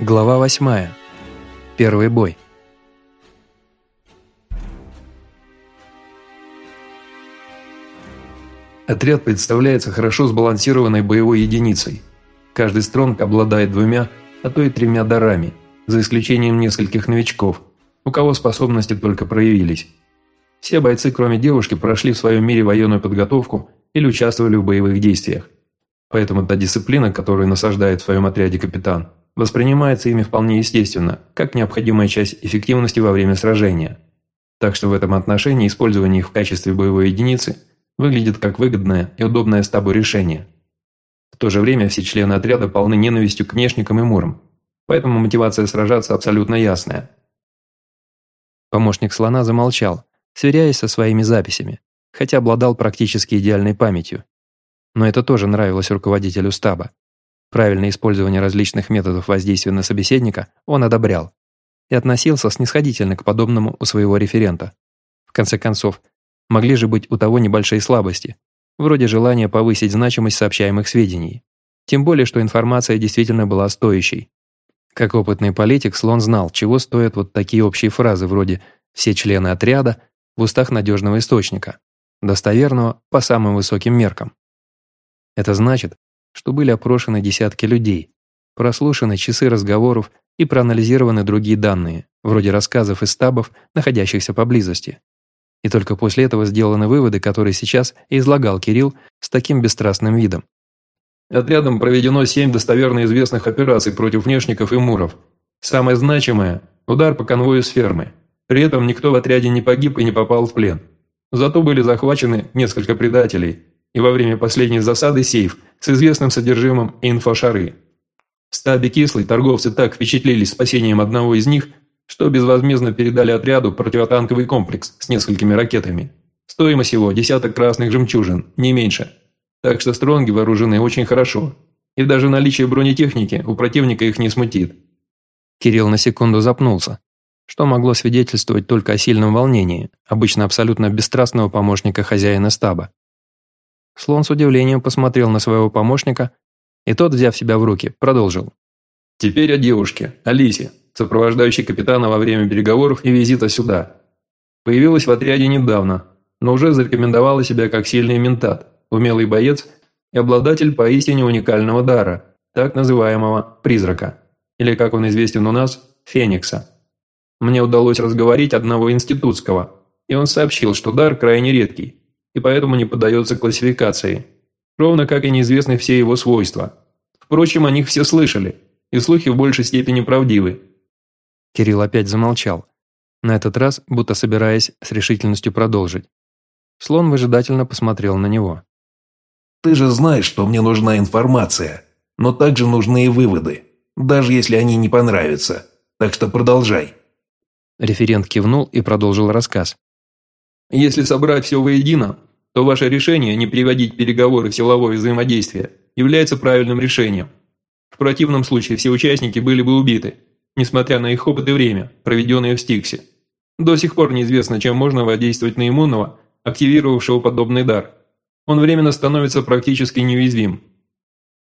Глава 8. Первый бой. Отряд представляется хорошо сбалансированной боевой единицей. Каждый стронг обладает двумя, а то и тремя дарами, за исключением нескольких новичков, у кого способности только проявились. Все бойцы, кроме девушки, прошли в своем мире военную подготовку или участвовали в боевых действиях. Поэтому та дисциплина, которую насаждает в своем отряде капитан – воспринимается ими вполне естественно, как необходимая часть эффективности во время сражения. Так что в этом отношении использование их в качестве боевой единицы выглядит как выгодное и удобное стабу решение. В то же время все члены отряда полны ненавистью к внешникам и мурам, поэтому мотивация сражаться абсолютно ясная. Помощник слона замолчал, сверяясь со своими записями, хотя обладал практически идеальной памятью. Но это тоже нравилось руководителю стаба. Правильное использование различных методов воздействия на собеседника он одобрял и относился снисходительно к подобному у своего референта. В конце концов, могли же быть у того небольшие слабости, вроде желания повысить значимость сообщаемых сведений. Тем более, что информация действительно была стоящей. Как опытный политик, Слон знал, чего стоят вот такие общие фразы вроде «все члены отряда» в устах надежного источника, достоверного по самым высоким меркам. Это значит, что были опрошены десятки людей, прослушаны часы разговоров и проанализированы другие данные, вроде рассказов из стабов, находящихся поблизости. И только после этого сделаны выводы, которые сейчас излагал Кирилл с таким бесстрастным видом. Отрядом проведено семь достоверно известных операций против внешников и муров. Самое значимое – удар по конвою с фермы. При этом никто в отряде не погиб и не попал в плен. Зато были захвачены несколько предателей, и во время последней засады сейф с известным содержимым инфошары. В стабе Кислой торговцы так впечатлились спасением одного из них, что безвозмездно передали отряду противотанковый комплекс с несколькими ракетами. Стоимость его – десяток красных жемчужин, не меньше. Так что стронги вооружены очень хорошо. И даже наличие бронетехники у противника их не смутит. Кирилл на секунду запнулся, что могло свидетельствовать только о сильном волнении, обычно абсолютно бесстрастного помощника хозяина стаба. Слон с удивлением посмотрел на своего помощника, и тот, взяв себя в руки, продолжил. «Теперь о девушке, Алисе, сопровождающей капитана во время переговоров и визита сюда. Появилась в отряде недавно, но уже зарекомендовала себя как сильный ментат, умелый боец и обладатель поистине уникального дара, так называемого «призрака», или, как он известен у нас, «феникса». Мне удалось разговорить одного институтского, и он сообщил, что дар крайне редкий, и поэтому не поддается классификации. Ровно как и неизвестны все его свойства. Впрочем, о них все слышали, и слухи в большей степени правдивы. Кирилл опять замолчал, на этот раз будто собираясь с решительностью продолжить. Слон выжидательно посмотрел на него. «Ты же знаешь, что мне нужна информация, но также нужны и выводы, даже если они не понравятся, так что продолжай». Референт кивнул и продолжил рассказ. Если собрать все воедино, то ваше решение не приводить переговоры в силовое взаимодействие является правильным решением. В противном случае все участники были бы убиты, несмотря на их опыт и время, проведенные в Стиксе. До сих пор неизвестно, чем можно воздействовать на иммунного, активировавшего подобный дар. Он временно становится практически неуязвим.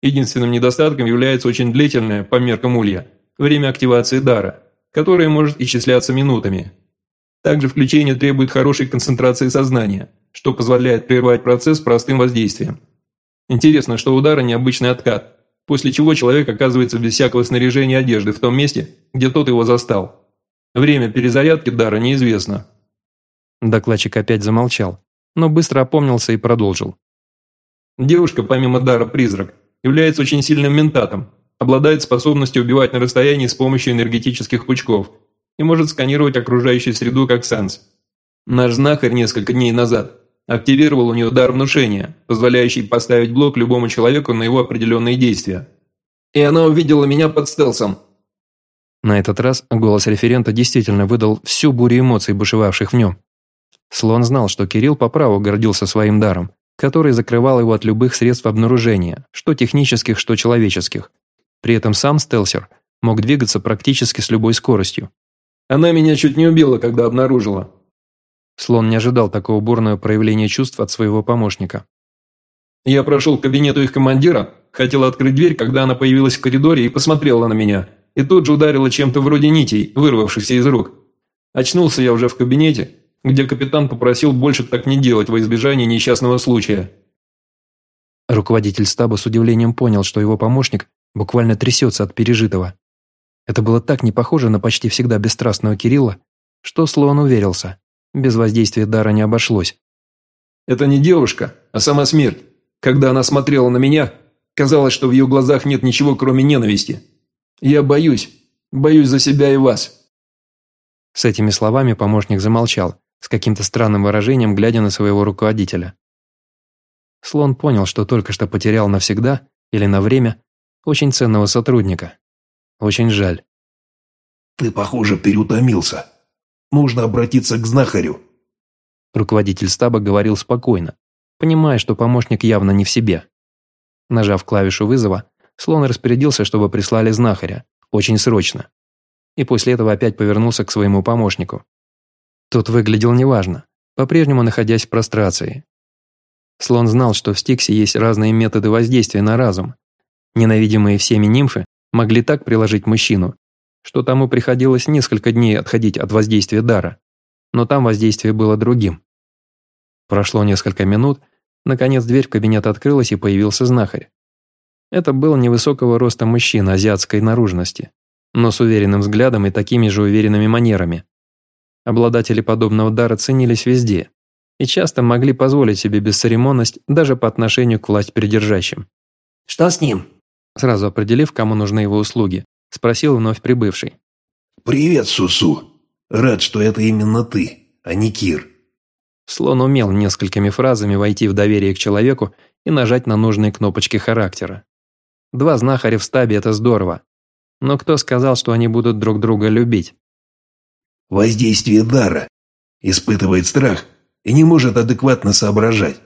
Единственным недостатком является очень длительное, по меркам улья, время активации дара, которое может исчисляться минутами, также включение требует хорошей концентрации сознания, что позволяет прервать процесс простым воздействием. Интересно, что удара необычный откат, после чего человек оказывается без всякого снаряжения одежды в том месте, где тот его застал. Время перезарядки дара неизвестно. Докладчик опять замолчал, но быстро опомнился и продолжил. Девушка, помимо дара призрак, является очень сильным ментатом, обладает способностью убивать на расстоянии с помощью энергетических пучков – и может сканировать окружающую среду как сенс. Наш знахарь несколько дней назад активировал у нее дар внушения, позволяющий поставить блок любому человеку на его определенные действия. И она увидела меня под стелсом. На этот раз голос референта действительно выдал всю бурю эмоций, бушевавших в нем. Слон знал, что Кирилл по праву гордился своим даром, который закрывал его от любых средств обнаружения, что технических, что человеческих. При этом сам стелсер мог двигаться практически с любой скоростью. Она меня чуть не убила, когда обнаружила». Слон не ожидал такого бурного проявления чувств от своего помощника. «Я прошел к кабинету их командира, хотел открыть дверь, когда она появилась в коридоре и посмотрела на меня. и тут же ударило чем-то вроде нитей, вырвавшихся из рук. Очнулся я уже в кабинете, где капитан попросил больше так не делать во избежание несчастного случая. Руководитель стаба с удивлением понял, что его помощник буквально трясется от пережитого. Это было так не похоже на почти всегда бесстрастного Кирилла, что Слоан уверился, без воздействия дара не обошлось. «Это не девушка, а сама смерть. Когда она смотрела на меня, казалось, что в ее глазах нет ничего, кроме ненависти. Я боюсь, боюсь за себя и вас». С этими словами помощник замолчал, с каким-то странным выражением глядя на своего руководителя. Слон понял, что только что потерял навсегда или на время очень ценного сотрудника. Очень жаль. «Ты, похоже, переутомился. Нужно обратиться к знахарю». Руководитель стаба говорил спокойно, понимая, что помощник явно не в себе. Нажав клавишу вызова, Слон распорядился, чтобы прислали знахаря, очень срочно. И после этого опять повернулся к своему помощнику. Тот выглядел неважно, по-прежнему находясь в прострации. Слон знал, что в Стиксе есть разные методы воздействия на разум. Ненавидимые всеми нимфы могли так приложить мужчину, что тому приходилось несколько дней отходить от воздействия дара, но там воздействие было другим. Прошло несколько минут, наконец дверь в кабинет открылась и появился знахарь. Это был невысокого роста мужчина азиатской наружности, но с уверенным взглядом и такими же уверенными манерами. Обладатели подобного дара ценились везде и часто могли позволить себе бесцеремонность даже по отношению к власть придержащим. «Что с ним?» Сразу определив, кому нужны его услуги, спросил вновь прибывший. «Привет, Сусу. Рад, что это именно ты, а не Кир». Слон умел несколькими фразами войти в доверие к человеку и нажать на нужные кнопочки характера. Два знахаря в стабе – это здорово. Но кто сказал, что они будут друг друга любить? Воздействие дара. Испытывает страх и не может адекватно соображать.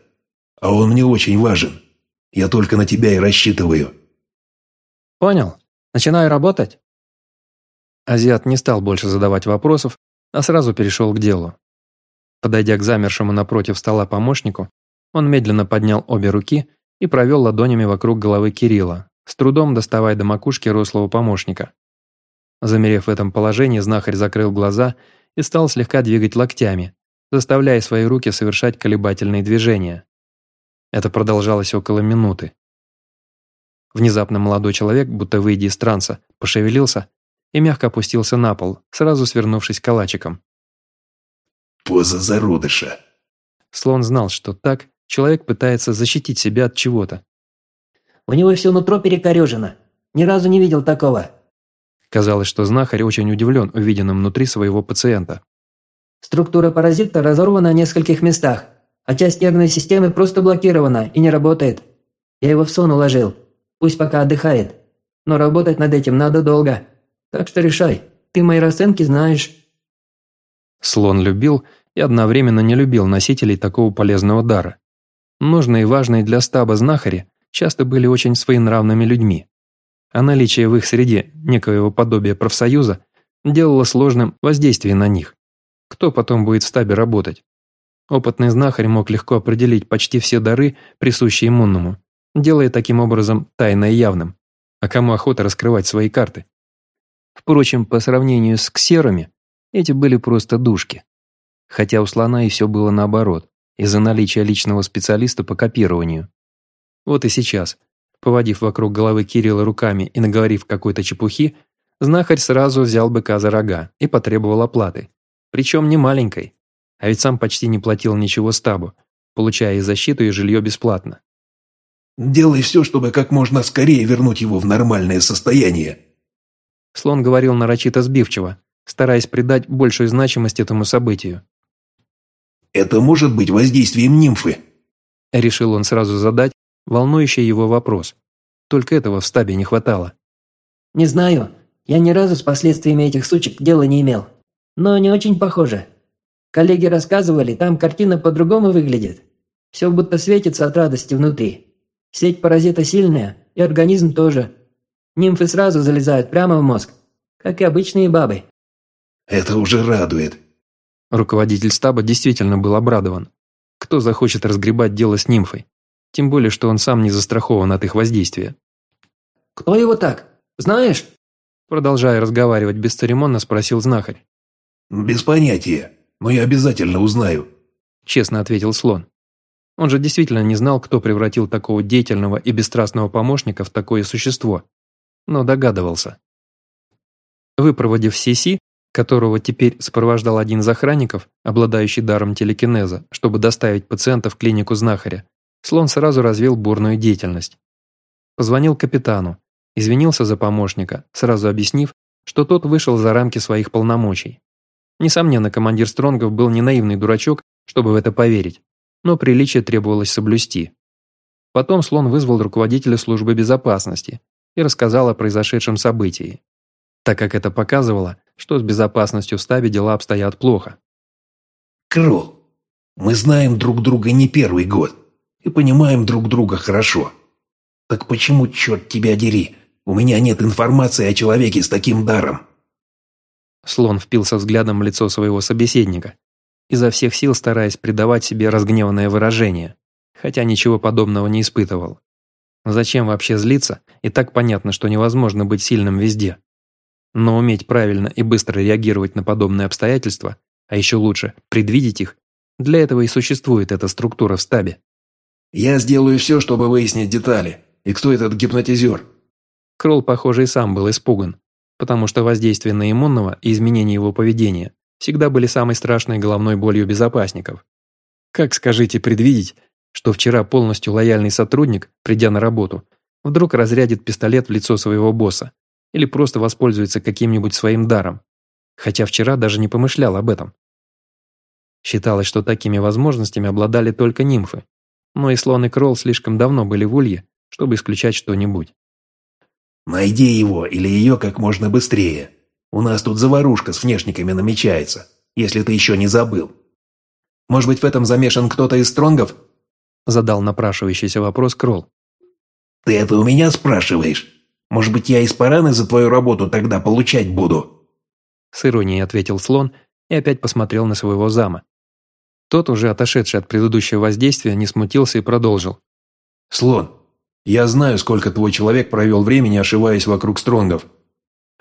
А он мне очень важен. Я только на тебя и рассчитываю». «Понял. Начинаю работать?» Азиат не стал больше задавать вопросов, а сразу перешел к делу. Подойдя к замершему напротив стола помощнику, он медленно поднял обе руки и провел ладонями вокруг головы Кирилла, с трудом доставая до макушки рослого помощника. Замерев в этом положении, знахарь закрыл глаза и стал слегка двигать локтями, заставляя свои руки совершать колебательные движения. Это продолжалось около минуты. Внезапно молодой человек, будто выйдя из транса, пошевелился и мягко опустился на пол, сразу свернувшись калачиком. «Поза зародыша!» Слон знал, что так человек пытается защитить себя от чего-то. «У него все нутро перекорежено. Ни разу не видел такого». Казалось, что знахарь очень удивлен увиденным внутри своего пациента. Структура паразита разорвана в нескольких местах, а часть нервной системы просто блокирована и не работает. Я его в сон уложил. Пусть пока отдыхает. Но работать над этим надо долго. Так что решай. Ты мои расценки знаешь. Слон любил и одновременно не любил носителей такого полезного дара. Нужные и важные для стаба знахари часто были очень своенравными людьми. А наличие в их среде некоего подобия профсоюза делало сложным воздействие на них. Кто потом будет в стабе работать? Опытный знахарь мог легко определить почти все дары, присущие иммунному, делая таким образом тайное явным. А кому охота раскрывать свои карты? Впрочем, по сравнению с ксерами, эти были просто душки. Хотя у слона и все было наоборот, из-за наличия личного специалиста по копированию. Вот и сейчас, поводив вокруг головы Кирилла руками и наговорив какой-то чепухи, знахарь сразу взял быка за рога и потребовал оплаты. Причем не маленькой. А ведь сам почти не платил ничего стабу, получая и защиту, и жилье бесплатно. «Делай все, чтобы как можно скорее вернуть его в нормальное состояние». Слон говорил нарочито сбивчиво, стараясь придать большую значимость этому событию. «Это может быть воздействием нимфы?» Решил он сразу задать волнующий его вопрос. Только этого в стабе не хватало. «Не знаю. Я ни разу с последствиями этих сучек дела не имел но не очень похоже. Коллеги рассказывали, там картина по-другому выглядит. Все будто светится от радости внутри. Сеть паразита сильная, и организм тоже. Нимфы сразу залезают прямо в мозг, как и обычные бабы. Это уже радует. Руководитель стаба действительно был обрадован. Кто захочет разгребать дело с нимфой? Тем более, что он сам не застрахован от их воздействия. «Кто его так? Знаешь?» Продолжая разговаривать бесцеремонно, спросил знахарь. «Без понятия, но я обязательно узнаю», – честно ответил слон. Он же действительно не знал, кто превратил такого деятельного и бесстрастного помощника в такое существо, но догадывался. Выпроводив Сиси, которого теперь сопровождал один из охранников, обладающий даром телекинеза, чтобы доставить пациента в клинику знахаря, слон сразу развил бурную деятельность. Позвонил капитану, извинился за помощника, сразу объяснив, что тот вышел за рамки своих полномочий. Несомненно, командир Стронгов был не наивный дурачок, чтобы в это поверить, но приличие требовалось соблюсти. Потом слон вызвал руководителя службы безопасности и рассказал о произошедшем событии, так как это показывало, что с безопасностью в стабе дела обстоят плохо. «Кролл, мы знаем друг друга не первый год и понимаем друг друга хорошо. Так почему, черт тебя дери, у меня нет информации о человеке с таким даром?» Слон впился взглядом в лицо своего собеседника, изо всех сил стараясь придавать себе разгневанное выражение, хотя ничего подобного не испытывал. Зачем вообще злиться, и так понятно, что невозможно быть сильным везде. Но уметь правильно и быстро реагировать на подобные обстоятельства, а еще лучше предвидеть их, для этого и существует эта структура в стабе. «Я сделаю все, чтобы выяснить детали. И кто этот гипнотизер?» Кролл, похоже, и сам был испуган, потому что воздействие на иммунного и изменение его поведения всегда были самой страшной головной болью безопасников. Как, скажите, предвидеть, что вчера полностью лояльный сотрудник, придя на работу, вдруг разрядит пистолет в лицо своего босса или просто воспользуется каким-нибудь своим даром, хотя вчера даже не помышлял об этом. Считалось, что такими возможностями обладали только нимфы, но и слон и кролл слишком давно были в улье, чтобы исключать что-нибудь. «Найди его или ее как можно быстрее. У нас тут заварушка с внешниками намечается, если ты еще не забыл. Может быть, в этом замешан кто-то из стронгов?» Задал напрашивающийся вопрос Кролл. «Ты это у меня спрашиваешь? Может быть, я из параны за твою работу тогда получать буду?» С иронией ответил слон и опять посмотрел на своего зама. Тот, уже отошедший от предыдущего воздействия, не смутился и продолжил. «Слон, я знаю, сколько твой человек провел времени, ошиваясь вокруг стронгов.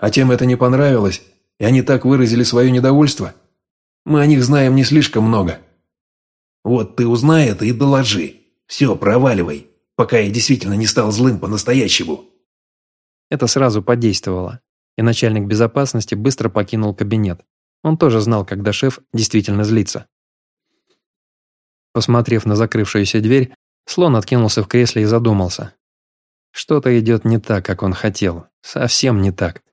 А тем это не понравилось, и они так выразили свое недовольство. Мы о них знаем не слишком много. Вот ты узнай это и доложи. Все, проваливай, пока я действительно не стал злым по-настоящему». Это сразу подействовало, и начальник безопасности быстро покинул кабинет. Он тоже знал, когда шеф действительно злится. Посмотрев на закрывшуюся дверь, слон откинулся в кресле и задумался. Что-то идет не так, как он хотел. Совсем не так.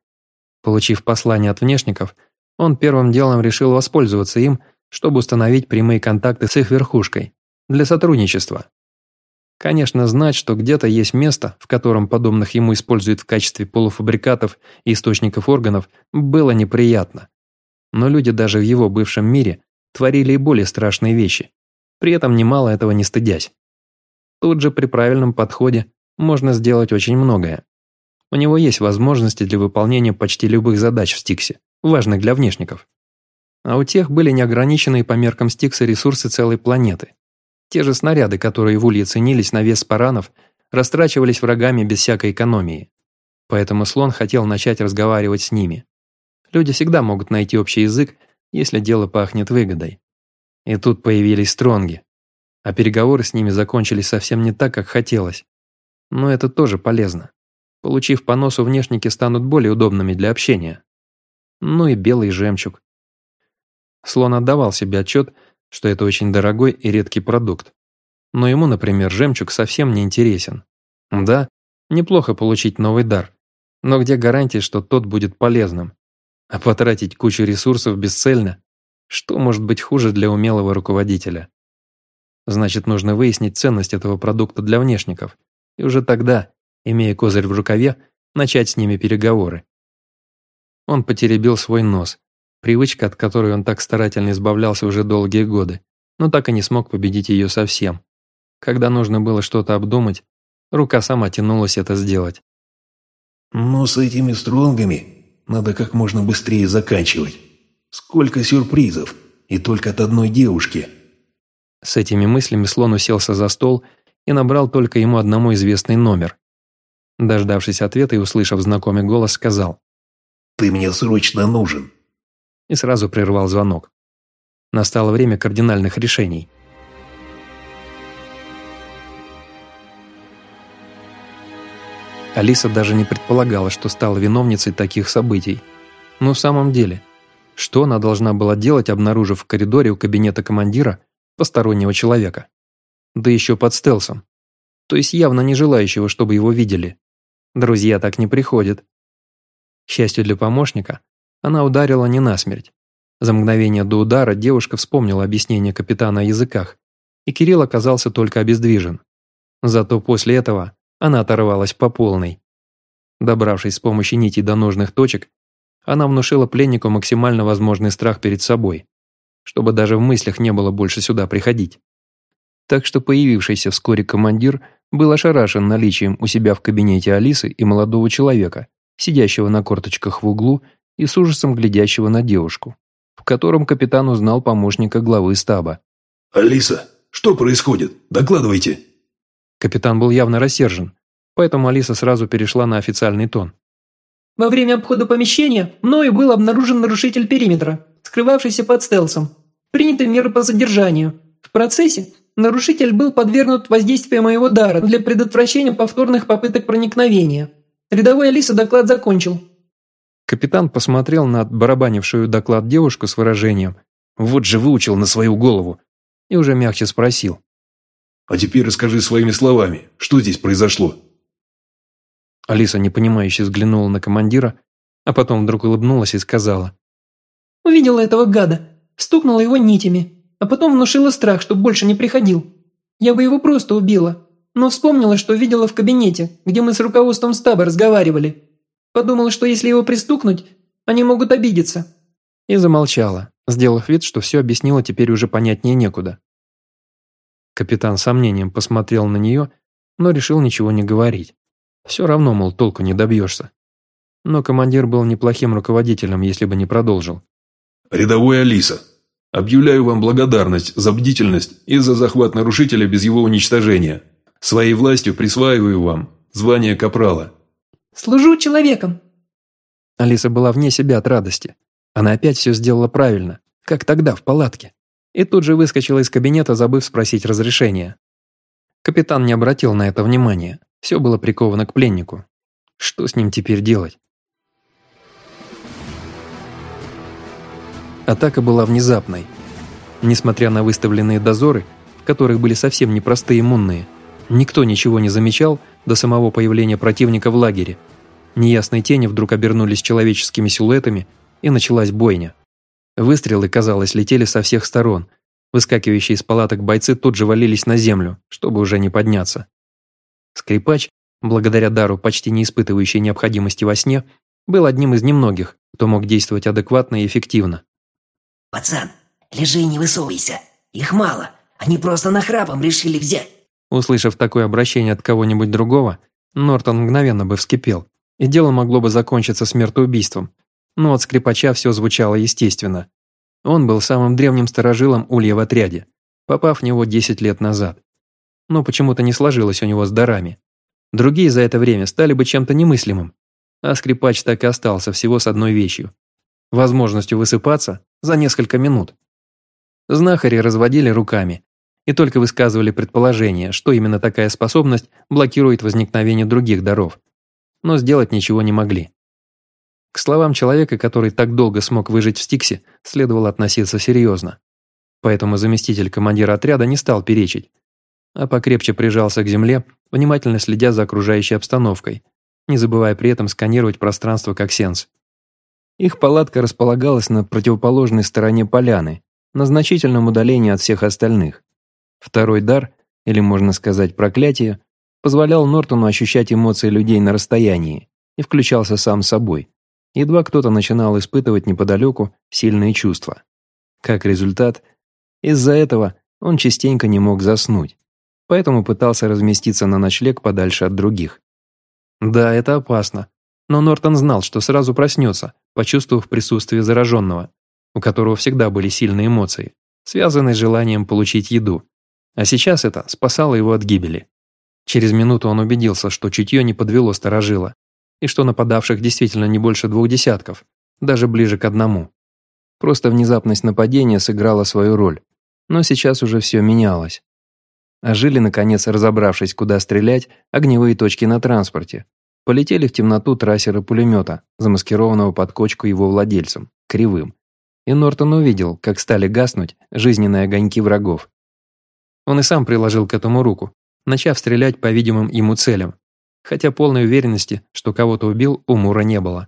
Получив послание от внешников, он первым делом решил воспользоваться им, чтобы установить прямые контакты с их верхушкой для сотрудничества. Конечно, знать, что где-то есть место, в котором подобных ему используют в качестве полуфабрикатов и источников органов, было неприятно. Но люди даже в его бывшем мире творили и более страшные вещи, при этом немало этого не стыдясь. Тут же при правильном подходе можно сделать очень многое. У него есть возможности для выполнения почти любых задач в Стиксе, важных для внешников. А у тех были неограниченные по меркам Стикса ресурсы целой планеты. Те же снаряды, которые в Улье ценились на вес паранов, растрачивались врагами без всякой экономии. Поэтому слон хотел начать разговаривать с ними. Люди всегда могут найти общий язык, если дело пахнет выгодой. И тут появились стронги. А переговоры с ними закончились совсем не так, как хотелось. Но это тоже полезно. Получив по носу, внешники станут более удобными для общения. Ну и белый жемчуг. Слон отдавал себе отчет, что это очень дорогой и редкий продукт. Но ему, например, жемчуг совсем не интересен. Да, неплохо получить новый дар, но где гарантия, что тот будет полезным? А потратить кучу ресурсов бесцельно? Что может быть хуже для умелого руководителя? Значит, нужно выяснить ценность этого продукта для внешников, и уже тогда, имея козырь в рукаве, начать с ними переговоры. Он потеребил свой нос, Привычка, от которой он так старательно избавлялся уже долгие годы, но так и не смог победить ее совсем. Когда нужно было что-то обдумать, рука сама тянулась это сделать. «Но с этими стронгами надо как можно быстрее заканчивать. Сколько сюрпризов, и только от одной девушки». С этими мыслями слон уселся за стол и набрал только ему одному известный номер. Дождавшись ответа и услышав знакомый голос, сказал Ты мне срочно нужен!» И сразу прервал звонок. Настало время кардинальных решений. Алиса даже не предполагала, что стала виновницей таких событий. Но в самом деле, что она должна была делать, обнаружив в коридоре у кабинета командира постороннего человека? Да еще под стелсом. То есть явно не желающего, чтобы его видели. Друзья так не приходят. К счастью для помощника, она ударила не насмерть. За мгновение до удара девушка вспомнила объяснение капитана о языках, и Кирилл оказался только обездвижен. Зато после этого она оторвалась по полной. Добравшись с помощью нитей до нужных точек, она внушила пленнику максимально возможный страх перед собой, чтобы даже в мыслях не было больше сюда приходить. Так что появившийся вскоре командир был ошарашен наличием у себя в кабинете Алисы и молодого человека, сидящего на корточках в углу и с ужасом глядящего на девушку, в котором капитан узнал помощника главы стаба. «Алиса, что происходит? Докладывайте!» Капитан был явно рассержен, поэтому Алиса сразу перешла на официальный тон. «Во время обхода помещения мною был обнаружен нарушитель периметра, скрывавшийся под стелсом. Приняты меры по задержанию. В процессе нарушитель был подвергнут воздействию моего дара для предотвращения повторных попыток проникновения. Рядовой Алиса доклад закончил». Капитан посмотрел на барабанившую доклад девушку с выражением «Вот же выучил на свою голову» и уже мягче спросил. А теперь расскажи своими словами, что здесь произошло?» Алиса непонимающе взглянула на командира, а потом вдруг улыбнулась и сказала. «Увидела этого гада, стукнула его нитями, а потом внушила страх, чтобы больше не приходил. Я бы его просто убила, но вспомнила, что видела в кабинете, где мы с руководством стаба разговаривали. Подумала, что если его пристукнуть, они могут обидеться». И замолчала, сделав вид, что все объяснила теперь уже понятнее некуда. Капитан с сомнением посмотрел на нее, но решил ничего не говорить. Все равно, мол, толку не добьешься. Но командир был неплохим руководителем, если бы не продолжил. «Рядовой Алиса, объявляю вам благодарность за бдительность и за захват нарушителя без его уничтожения. Своей властью присваиваю вам звание капрала». «Служу человеком». Алиса была вне себя от радости. Она опять все сделала правильно, как тогда в палатке и тут же выскочила из кабинета, забыв спросить разрешения. Капитан не обратил на это внимания, все было приковано к пленнику. Что с ним теперь делать? Атака была внезапной. Несмотря на выставленные дозоры, в которых были совсем непростые иммунные, никто ничего не замечал до самого появления противника в лагере. Неясные тени вдруг обернулись человеческими силуэтами, и началась бойня. Выстрелы, казалось, летели со всех сторон. Выскакивающие из палаток бойцы тут же валились на землю, чтобы уже не подняться. Скрипач, благодаря дару, почти не испытывающей необходимости во сне, был одним из немногих, кто мог действовать адекватно и эффективно. «Пацан, лежи и не высовывайся. Их мало. Они просто нахрапом решили взять». Услышав такое обращение от кого-нибудь другого, Нортон мгновенно бы вскипел, и дело могло бы закончиться смертоубийством, но от скрипача все звучало естественно. Он был самым древним старожилом улья в отряде, попав в него 10 лет назад. Но почему-то не сложилось у него с дарами. Другие за это время стали бы чем-то немыслимым, а скрипач так и остался всего с одной вещью – возможностью высыпаться за несколько минут. Знахари разводили руками и только высказывали предположение, что именно такая способность блокирует возникновение других даров, но сделать ничего не могли. К словам человека, который так долго смог выжить в Стиксе, следовало относиться серьезно. Поэтому заместитель командира отряда не стал перечить, а покрепче прижался к земле, внимательно следя за окружающей обстановкой, не забывая при этом сканировать пространство как сенс. Их палатка располагалась на противоположной стороне поляны, на значительном удалении от всех остальных. Второй дар, или можно сказать проклятие, позволял Нортону ощущать эмоции людей на расстоянии и включался сам собой, едва кто-то начинал испытывать неподалеку сильные чувства. Как результат, из-за этого он частенько не мог заснуть, поэтому пытался разместиться на ночлег подальше от других. Да, это опасно, но Нортон знал, что сразу проснется, почувствовав присутствие зараженного, у которого всегда были сильные эмоции, связанные с желанием получить еду. А сейчас это спасало его от гибели. Через минуту он убедился, что чутье не подвело сторожила, и что нападавших действительно не больше двух десятков, даже ближе к одному. Просто внезапность нападения сыграла свою роль, но сейчас уже все менялось. А жили, наконец, разобравшись, куда стрелять, огневые точки на транспорте. Полетели в темноту трассеры пулемета, замаскированного под кочку его владельцем, кривым. И Нортон увидел, как стали гаснуть жизненные огоньки врагов. Он и сам приложил к этому руку, начав стрелять по видимым ему целям, хотя полной уверенности, что кого-то убил, у Мура не было.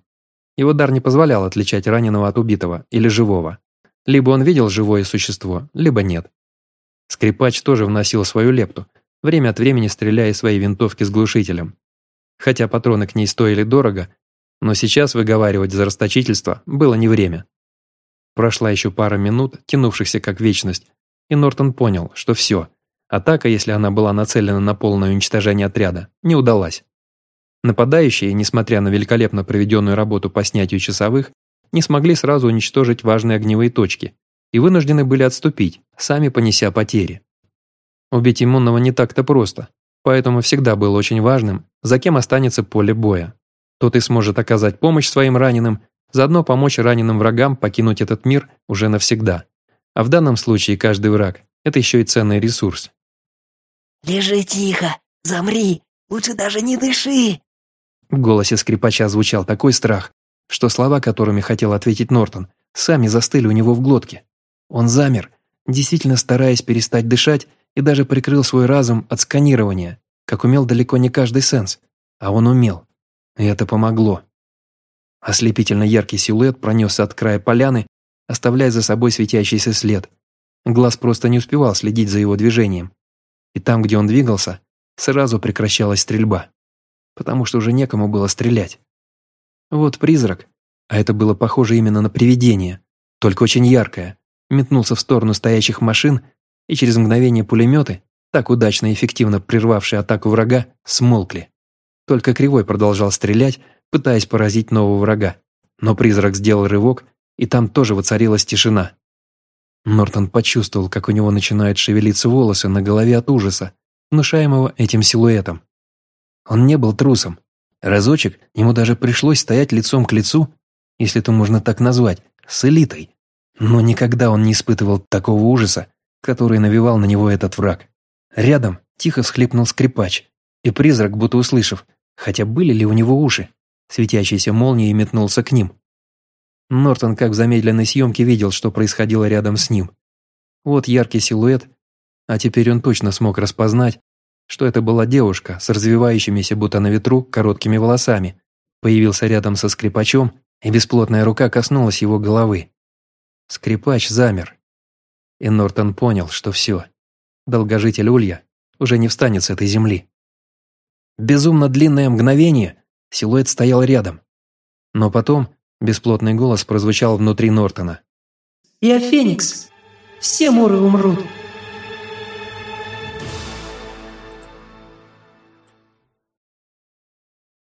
Его дар не позволял отличать раненого от убитого или живого. Либо он видел живое существо, либо нет. Скрипач тоже вносил свою лепту, время от времени стреляя своей винтовки с глушителем. Хотя патроны к ней стоили дорого, но сейчас выговаривать за расточительство было не время. Прошла еще пара минут, тянувшихся как вечность, и Нортон понял, что все, атака, если она была нацелена на полное уничтожение отряда, не удалась. Нападающие, несмотря на великолепно проведенную работу по снятию часовых, не смогли сразу уничтожить важные огневые точки и вынуждены были отступить, сами понеся потери. Убить иммунного не так-то просто, поэтому всегда было очень важным, за кем останется поле боя. Тот и сможет оказать помощь своим раненым, заодно помочь раненым врагам покинуть этот мир уже навсегда. А в данном случае каждый враг – это еще и ценный ресурс. «Лежи тихо, замри, лучше даже не дыши!» В голосе скрипача звучал такой страх, что слова, которыми хотел ответить Нортон, сами застыли у него в глотке. Он замер, действительно стараясь перестать дышать, и даже прикрыл свой разум от сканирования, как умел далеко не каждый сенс, а он умел. И это помогло. Ослепительно яркий силуэт пронесся от края поляны, оставляя за собой светящийся след. Глаз просто не успевал следить за его движением. И там, где он двигался, сразу прекращалась стрельба, потому что уже некому было стрелять. Вот призрак, а это было похоже именно на привидение, только очень яркое, метнулся в сторону стоящих машин, и через мгновение пулеметы, так удачно и эффективно прервавшие атаку врага, смолкли. Только Кривой продолжал стрелять, пытаясь поразить нового врага. Но призрак сделал рывок, и там тоже воцарилась тишина. Нортон почувствовал, как у него начинают шевелиться волосы на голове от ужаса, внушаемого этим силуэтом. Он не был трусом. Разочек ему даже пришлось стоять лицом к лицу, если это можно так назвать, с элитой. Но никогда он не испытывал такого ужаса, который навевал на него этот враг. Рядом тихо всхлипнул скрипач, и призрак, будто услышав, хотя были ли у него уши, светящейся молнией метнулся к ним. Нортон, как в замедленной съемке, видел, что происходило рядом с ним. Вот яркий силуэт, а теперь он точно смог распознать, что это была девушка с развивающимися будто на ветру короткими волосами, появился рядом со скрипачом, и бесплотная рука коснулась его головы. Скрипач замер. И Нортон понял, что все. Долгожитель Улья уже не встанет с этой земли. Безумно длинное мгновение силуэт стоял рядом. Но потом бесплотный голос прозвучал внутри Нортона. «Я Феникс. Все муры умрут.